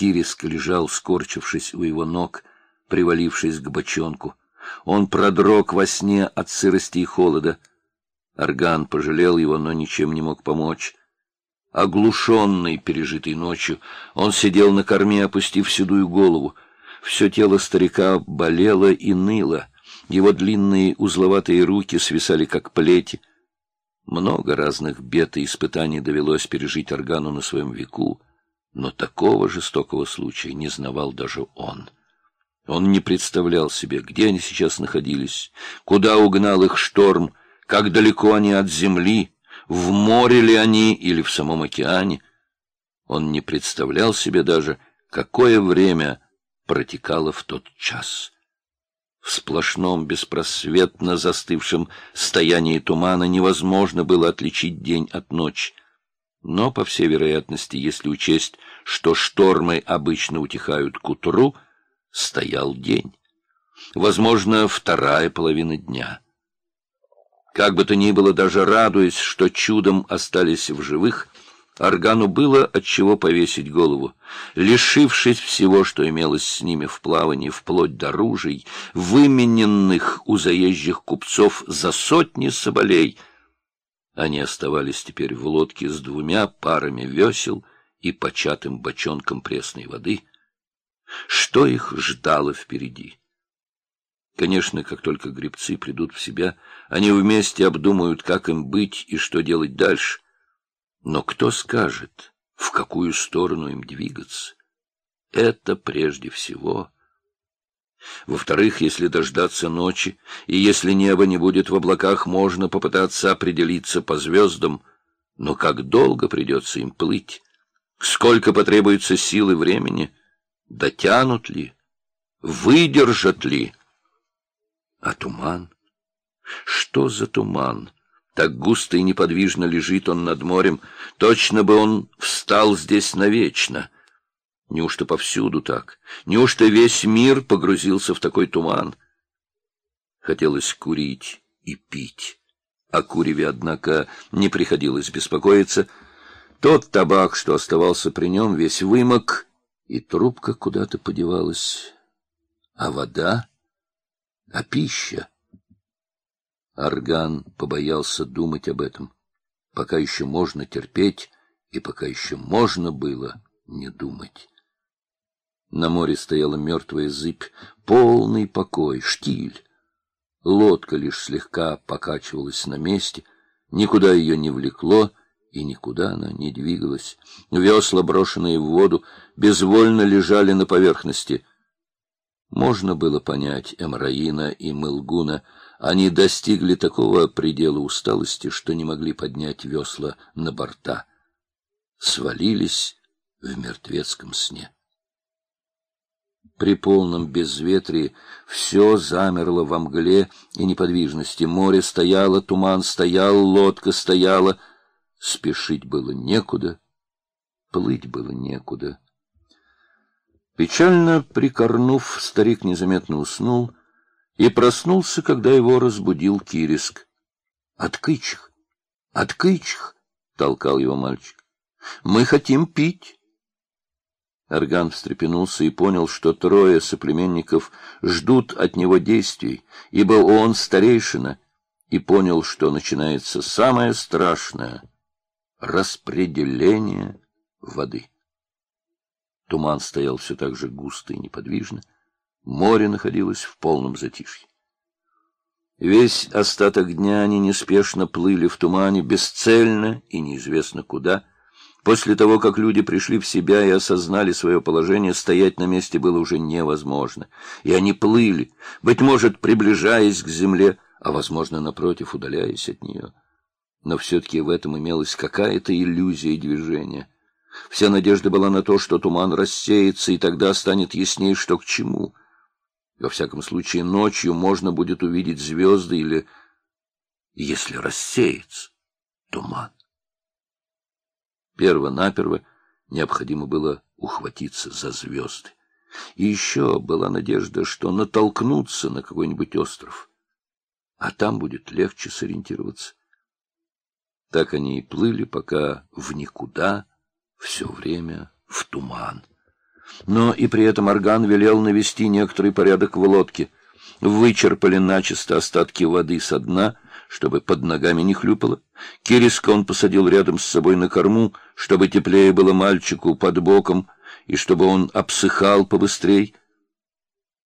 Кириск лежал, скорчившись у его ног, привалившись к бочонку. Он продрог во сне от сырости и холода. Орган пожалел его, но ничем не мог помочь. Оглушенный пережитой ночью, он сидел на корме, опустив седую голову. Все тело старика болело и ныло. Его длинные узловатые руки свисали, как плети. Много разных бед и испытаний довелось пережить Органу на своем веку, но такого жестокого случая не знавал даже он. Он не представлял себе, где они сейчас находились, куда угнал их шторм, как далеко они от земли, в море ли они или в самом океане. Он не представлял себе даже, какое время протекало в тот час. В сплошном, беспросветно застывшем стоянии тумана невозможно было отличить день от ночи. Но, по всей вероятности, если учесть, что штормы обычно утихают к утру, стоял день. Возможно, вторая половина дня. Как бы то ни было, даже радуясь, что чудом остались в живых, Органу было от чего повесить голову. Лишившись всего, что имелось с ними в плавании, вплоть до ружей, вымененных у заезжих купцов за сотни соболей, они оставались теперь в лодке с двумя парами весел и початым бочонком пресной воды. Что их ждало впереди? Конечно, как только гребцы придут в себя, они вместе обдумают, как им быть и что делать дальше — но кто скажет, в какую сторону им двигаться? Это прежде всего. Во-вторых, если дождаться ночи, и если небо не будет в облаках, можно попытаться определиться по звездам, но как долго придется им плыть? Сколько потребуется сил и времени? Дотянут ли? Выдержат ли? А туман? Что за туман? Так густо и неподвижно лежит он над морем, точно бы он встал здесь навечно. Неужто повсюду так? Неужто весь мир погрузился в такой туман? Хотелось курить и пить. О куреве, однако, не приходилось беспокоиться. Тот табак, что оставался при нем, весь вымок, и трубка куда-то подевалась. А вода? А пища? Арган побоялся думать об этом. Пока еще можно терпеть, и пока еще можно было не думать. На море стояла мертвая зыбь, полный покой, штиль. Лодка лишь слегка покачивалась на месте, никуда ее не влекло, и никуда она не двигалась. Весла, брошенные в воду, безвольно лежали на поверхности. Можно было понять Эмраина и Мылгуна, они достигли такого предела усталости, что не могли поднять весла на борта. Свалились в мертвецком сне. При полном безветрии все замерло во мгле и неподвижности. Море стояло, туман стоял, лодка стояла. Спешить было некуда, плыть было некуда. Печально прикорнув, старик незаметно уснул — и проснулся, когда его разбудил Кириск. — Откычих! Откычих! — толкал его мальчик. — Мы хотим пить. Орган встрепенулся и понял, что трое соплеменников ждут от него действий, ибо он старейшина, и понял, что начинается самое страшное — распределение воды. Туман стоял все так же густо и неподвижно. Море находилось в полном затишье. Весь остаток дня они неспешно плыли в тумане, бесцельно и неизвестно куда. После того, как люди пришли в себя и осознали свое положение, стоять на месте было уже невозможно. И они плыли, быть может, приближаясь к земле, а, возможно, напротив, удаляясь от нее. Но все-таки в этом имелась какая-то иллюзия движения. Вся надежда была на то, что туман рассеется, и тогда станет яснее, что к чему — во всяком случае, ночью можно будет увидеть звезды или, если рассеется, туман. Перво-наперво необходимо было ухватиться за звезды. И еще была надежда, что натолкнуться на какой-нибудь остров, а там будет легче сориентироваться. Так они и плыли, пока в никуда, все время в туман. Но и при этом Орган велел навести некоторый порядок в лодке. Вычерпали начисто остатки воды со дна, чтобы под ногами не хлюпало. Кириска он посадил рядом с собой на корму, чтобы теплее было мальчику под боком, и чтобы он обсыхал побыстрей.